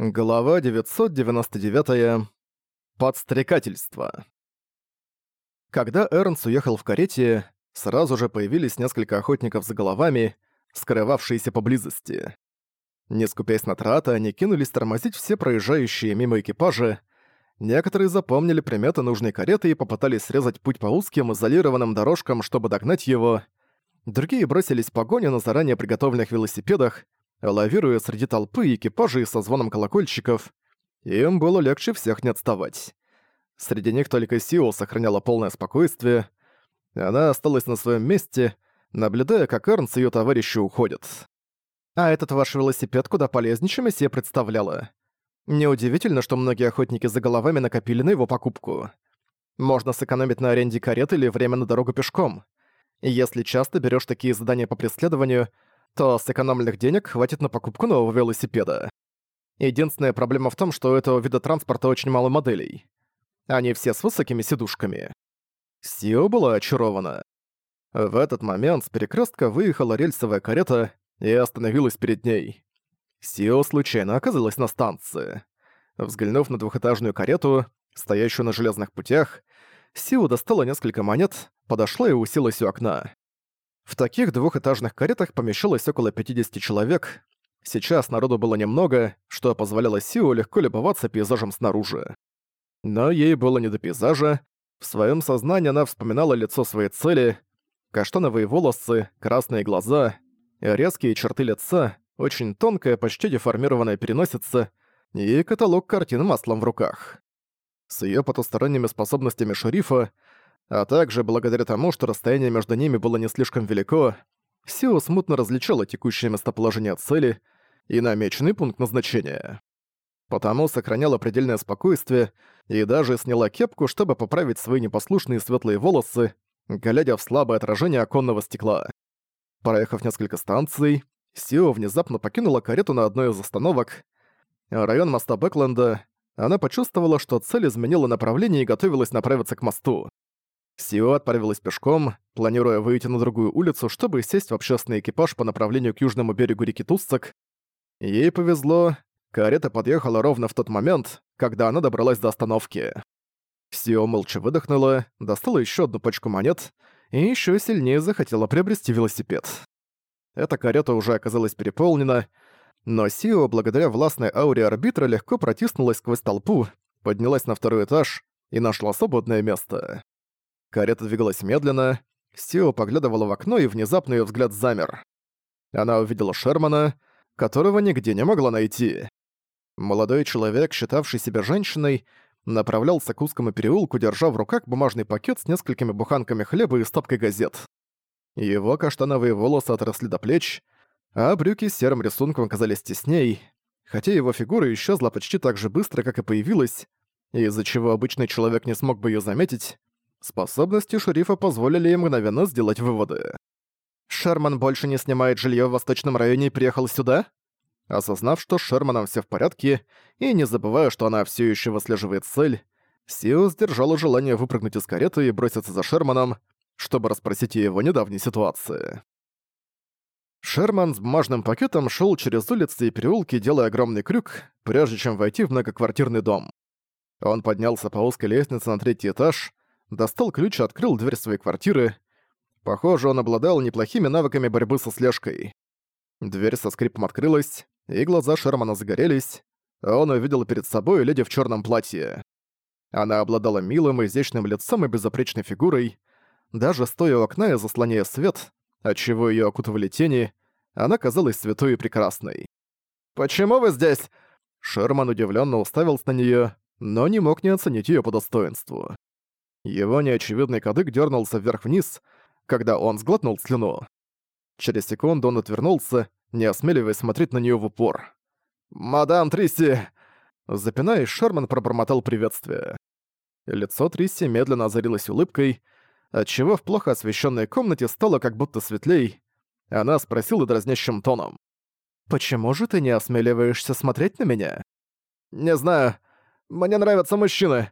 Глава 999. Подстрекательство. Когда Эрнс уехал в карете, сразу же появились несколько охотников за головами, скрывавшиеся поблизости. Не скупясь на траты, они кинулись тормозить все проезжающие мимо экипажи. Некоторые запомнили приметы нужной кареты и попытались срезать путь по узким изолированным дорожкам, чтобы догнать его. Другие бросились в погоню на заранее приготовленных велосипедах, лавируя среди толпы и экипажей со звоном колокольчиков, им было легче всех не отставать. Среди них только Сио сохраняла полное спокойствие. Она осталась на своем месте, наблюдая, как Эрн с ее товарищи уходят. А этот ваш велосипед куда полезнее, чем я себе представляла. Неудивительно, что многие охотники за головами накопили на его покупку. Можно сэкономить на аренде карет или время на дорогу пешком. Если часто берешь такие задания по преследованию — то сэкономленных денег хватит на покупку нового велосипеда. Единственная проблема в том, что у этого вида транспорта очень мало моделей. Они все с высокими сидушками. Сио была очарована. В этот момент с перекрестка выехала рельсовая карета и остановилась перед ней. Сио случайно оказалась на станции. Взглянув на двухэтажную карету, стоящую на железных путях, Сио достала несколько монет, подошла и уселась у окна. В таких двухэтажных каретах помещалось около 50 человек. Сейчас народу было немного, что позволяло Сио легко любоваться пейзажем снаружи. Но ей было не до пейзажа. В своем сознании она вспоминала лицо своей цели, каштановые волосы, красные глаза, резкие черты лица, очень тонкая, почти деформированная переносица и каталог картин маслом в руках. С ее потусторонними способностями шерифа – а также благодаря тому, что расстояние между ними было не слишком велико, Сио смутно различала текущее местоположение цели и намеченный пункт назначения. Потому сохраняла предельное спокойствие и даже сняла кепку, чтобы поправить свои непослушные светлые волосы, глядя в слабое отражение оконного стекла. Проехав несколько станций, Сио внезапно покинула карету на одной из остановок. Район моста Бэкленда, она почувствовала, что цель изменила направление и готовилась направиться к мосту. Сио отправилась пешком, планируя выйти на другую улицу, чтобы сесть в общественный экипаж по направлению к южному берегу реки Тусцак. Ей повезло, карета подъехала ровно в тот момент, когда она добралась до остановки. Сио молча выдохнула, достала еще одну пачку монет и еще сильнее захотела приобрести велосипед. Эта карета уже оказалась переполнена, но Сио, благодаря властной ауре арбитра, легко протиснулась сквозь толпу, поднялась на второй этаж и нашла свободное место. Карета двигалась медленно, Стио поглядывала в окно, и внезапно ее взгляд замер. Она увидела Шермана, которого нигде не могла найти. Молодой человек, считавший себя женщиной, направлялся к узкому переулку, держа в руках бумажный пакет с несколькими буханками хлеба и стопкой газет. Его каштановые волосы отросли до плеч, а брюки с серым рисунком казались тесней, хотя его фигура исчезла почти так же быстро, как и появилась, из-за чего обычный человек не смог бы ее заметить, Способности шерифа позволили им мгновенно сделать выводы. «Шерман больше не снимает жилье в восточном районе и приехал сюда?» Осознав, что с Шерманом все в порядке, и не забывая, что она все еще выслеживает цель, Сио сдержала желание выпрыгнуть из кареты и броситься за Шерманом, чтобы расспросить о его недавней ситуации. Шерман с бумажным пакетом шел через улицы и переулки, делая огромный крюк, прежде чем войти в многоквартирный дом. Он поднялся по узкой лестнице на третий этаж, достал ключ и открыл дверь своей квартиры. Похоже, он обладал неплохими навыками борьбы со слежкой. Дверь со скрипом открылась, и глаза Шермана загорелись, он увидел перед собой леди в черном платье. Она обладала милым, изящным лицом и безупречной фигурой. Даже стоя у окна и заслоняя свет, отчего ее окутывали тени, она казалась святой и прекрасной. «Почему вы здесь?» Шерман удивленно уставился на нее, но не мог не оценить ее по достоинству. Его неочевидный кадык дернулся вверх-вниз, когда он сглотнул слюну. Через секунду он отвернулся, не осмеливаясь смотреть на нее в упор. «Мадам Трисси!» Запинаясь, Шерман пробормотал приветствие. Лицо Трисси медленно озарилось улыбкой, отчего в плохо освещенной комнате стало как будто светлей. Она спросила дразнящим тоном. «Почему же ты не осмеливаешься смотреть на меня?» «Не знаю. Мне нравятся мужчины.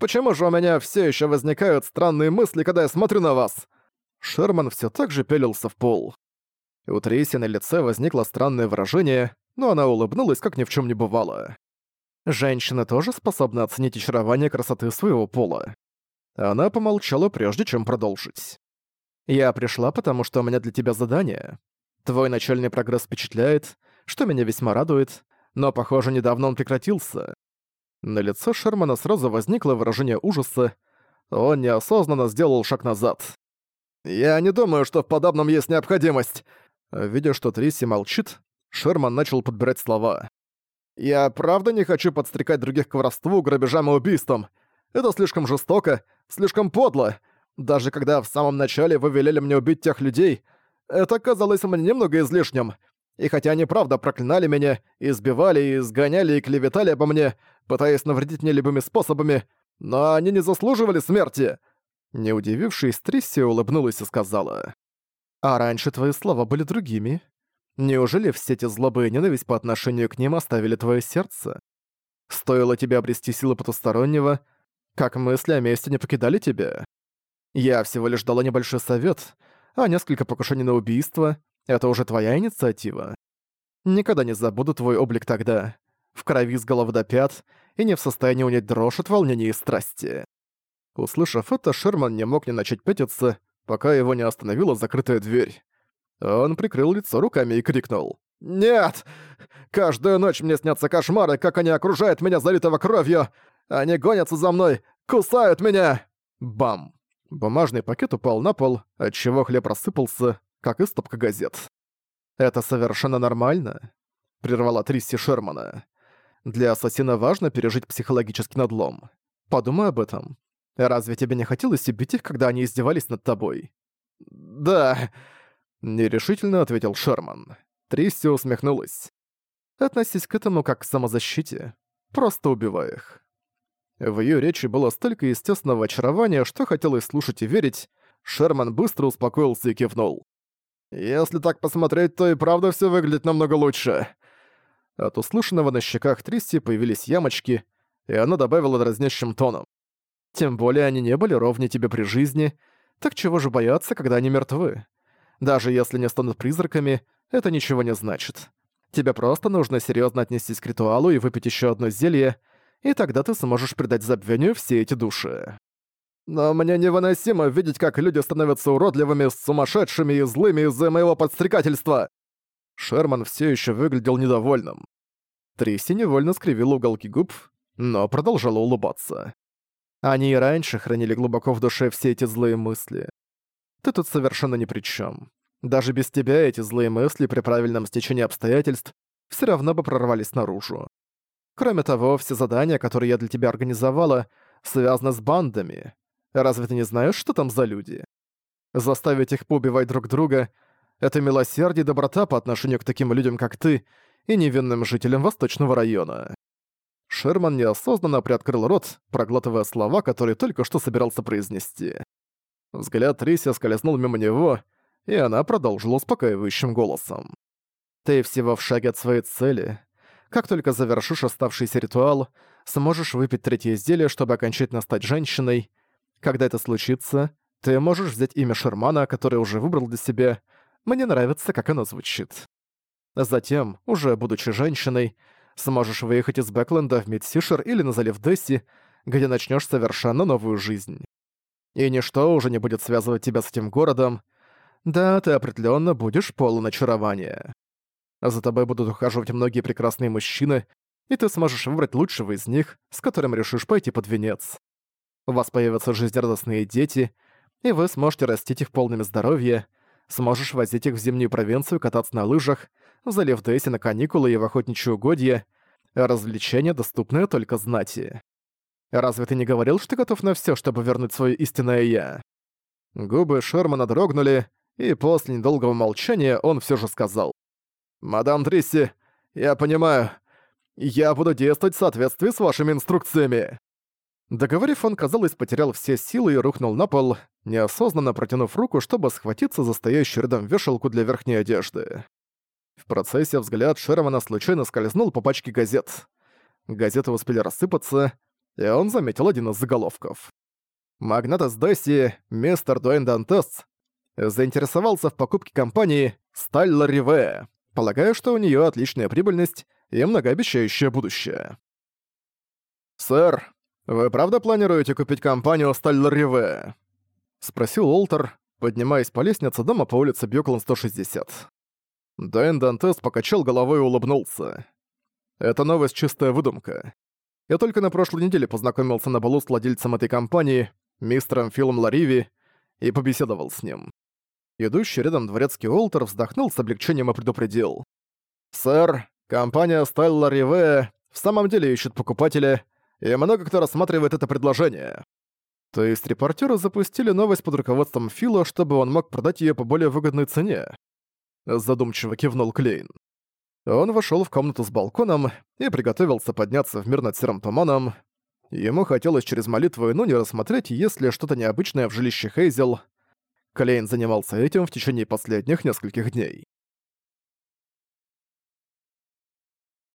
Почему же у меня все еще возникают странные мысли, когда я смотрю на вас? Шерман все так же пелился в пол. У Трейси на лице возникло странное выражение, но она улыбнулась, как ни в чем не бывало. Женщина тоже способна оценить очарование красоты своего пола. Она помолчала, прежде чем продолжить. «Я пришла, потому что у меня для тебя задание. Твой начальный прогресс впечатляет, что меня весьма радует, но, похоже, недавно он прекратился. На лице Шермана сразу возникло выражение ужаса. Он неосознанно сделал шаг назад. «Я не думаю, что в подобном есть необходимость!» Видя, что Трисси молчит, Шерман начал подбирать слова. «Я правда не хочу подстрекать других к воровству, грабежам и убийствам. Это слишком жестоко, слишком подло. Даже когда в самом начале вы велели мне убить тех людей, это казалось мне немного излишним. И хотя они правда проклинали меня, избивали, изгоняли и клеветали обо мне, пытаясь навредить мне любыми способами, но они не заслуживали смерти!» Не удивившись, Трисси улыбнулась и сказала. «А раньше твои слова были другими. Неужели все эти злобы и ненависть по отношению к ним оставили твое сердце? Стоило тебе обрести силы потустороннего, как мысли о месте не покидали тебя? Я всего лишь дала небольшой совет, а несколько покушений на убийство — это уже твоя инициатива. Никогда не забуду твой облик тогда в крови с головы до пят и не в состоянии унять дрожь от волнения и страсти. Услышав это, Шерман не мог не начать пятиться, пока его не остановила закрытая дверь. Он прикрыл лицо руками и крикнул. «Нет! Каждую ночь мне снятся кошмары, как они окружают меня залитого кровью! Они гонятся за мной! Кусают меня!» Бам! Бумажный пакет упал на пол, отчего хлеб рассыпался, как и стопка газет. «Это совершенно нормально», — прервала Трисси Шермана. Для ассасина важно пережить психологический надлом. Подумай об этом. Разве тебе не хотелось и их, когда они издевались над тобой? Да, нерешительно ответил Шерман. Тристи усмехнулась. Относись к этому как к самозащите. Просто убивай их. В её речи было столько естественного очарования, что хотелось слушать и верить. Шерман быстро успокоился и кивнул. «Если так посмотреть, то и правда всё выглядит намного лучше. От услышанного на щеках Тристи появились ямочки, и она добавила дразнящим тоном. «Тем более они не были ровнее тебе при жизни, так чего же бояться, когда они мертвы? Даже если не станут призраками, это ничего не значит. Тебе просто нужно серьезно отнестись к ритуалу и выпить еще одно зелье, и тогда ты сможешь придать забвению все эти души». «Но мне невыносимо видеть, как люди становятся уродливыми, сумасшедшими и злыми из-за моего подстрекательства!» Шерман все еще выглядел недовольным. Тряси невольно скривила уголки губ, но продолжала улыбаться. Они и раньше хранили глубоко в душе все эти злые мысли. Ты тут совершенно ни при чем. Даже без тебя эти злые мысли при правильном стечении обстоятельств все равно бы прорвались наружу. Кроме того, все задания, которые я для тебя организовала, связаны с бандами. Разве ты не знаешь, что там за люди? Заставить их поубивать друг друга — это милосердие и доброта по отношению к таким людям, как ты, и невинным жителям Восточного района». Шерман неосознанно приоткрыл рот, проглатывая слова, которые только что собирался произнести. Взгляд Рися скользнул мимо него, и она продолжила успокаивающим голосом. «Ты всего в шаге от своей цели. Как только завершишь оставшийся ритуал, сможешь выпить третье изделие, чтобы окончательно стать женщиной. Когда это случится, ты можешь взять имя Шермана, которое уже выбрал для себя, мне нравится, как оно звучит. Затем, уже будучи женщиной, сможешь выехать из Бэкленда в Мидсишер или на залив Десси, где начнешь совершенно новую жизнь. И ничто уже не будет связывать тебя с этим городом. Да, ты определенно будешь полон очарования. За тобой будут ухаживать многие прекрасные мужчины, и ты сможешь выбрать лучшего из них, с которым решишь пойти под венец. У вас появятся жизнерадостные дети, и вы сможете растить их полными здоровья, Сможешь возить их в зимнюю провинцию, кататься на лыжах, в залив Дейси на каникулы и в охотничьи угодья. Развлечения, доступные только знати. Разве ты не говорил, что ты готов на все, чтобы вернуть свое истинное «я»?» Губы Шермана дрогнули, и после недолгого молчания он все же сказал. «Мадам Трисси, я понимаю. Я буду действовать в соответствии с вашими инструкциями». Договорив, он, казалось, потерял все силы и рухнул на пол, неосознанно протянув руку, чтобы схватиться за стоящую рядом вешалку для верхней одежды. В процессе взгляд Шермана случайно скользнул по пачке газет. Газеты успели рассыпаться, и он заметил один из заголовков. Магнат из Десси, мистер Дуэн Дантес, заинтересовался в покупке компании «Сталла Риве», полагая, что у нее отличная прибыльность и многообещающее будущее. «Сэр», «Вы правда планируете купить компанию «Сталь Риве»?» — спросил Олтер, поднимаясь по лестнице дома по улице Бьюклан-160. Дэн Дантес покачал головой и улыбнулся. «Это новость — чистая выдумка. Я только на прошлой неделе познакомился на балу с владельцем этой компании, мистером Филом Лариви, и побеседовал с ним». Идущий рядом дворецкий Олтер вздохнул с облегчением и предупредил. «Сэр, компания «Сталь Риве» в самом деле ищет покупателя, и много кто рассматривает это предложение. То есть репортеры запустили новость под руководством Фила, чтобы он мог продать ее по более выгодной цене. Задумчиво кивнул Клейн. Он вошел в комнату с балконом и приготовился подняться в мир над серым туманом. Ему хотелось через молитву и ну не рассмотреть, есть ли что-то необычное в жилище Хейзел. Клейн занимался этим в течение последних нескольких дней.